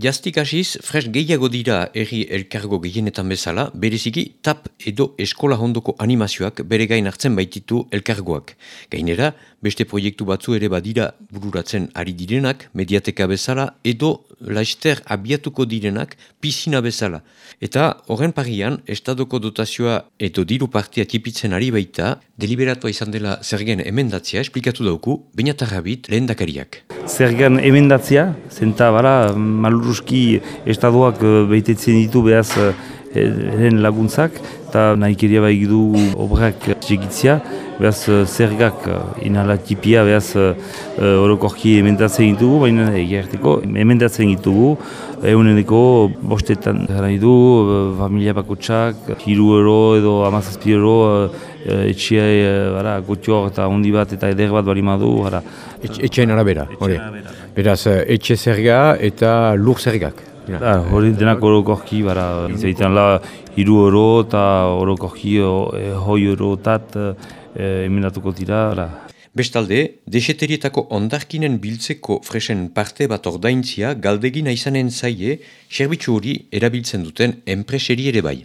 Jaztik hasiz, fres gehiago dira erri elkargo gehienetan bezala, bereziki tap edo eskola hondoko animazioak bere gain hartzen baititu elkargoak. Gainera, beste proiektu batzu ere badira bururatzen ari direnak, mediateka bezala, edo laister abiatuko direnak pisina bezala. Eta horren parian, estadoko dotazioa edo diru partia tipitzen ari baita, deliberatua izan dela zergen emendatzea esplikatu dauku, bainatarrabit lehen dakariak. Zergan emendatzea, zenta bara, maluruzki estadoak eh, behitetzen ditu behaz eren laguntzak, eta nahi keria bai du obrak txegitzia, behaz zergak inhalatipia behaz orokorki emendatzen ditugu, baina egerteko emendatzen ditugu, eguneneko bostetan nahi du, familia bakotsak, hiru euro edo amazazpi euro, etxea, bara, gotioak eta hondi bat eta eder bat bari madu. Etxean arabera, hori. Beraz, etxe zerga eta lur zergak. Da, hori denak orokorki, bara, izaitan la, hiru euro eta orokorki hoi euro tat emendatuko dira. Bestalde, deseterietako ondarkinen biltzeko fresen parte bat ordaintzia galdegina izanen zaie, serbitzu hori erabiltzen duten enpreseri ere bai.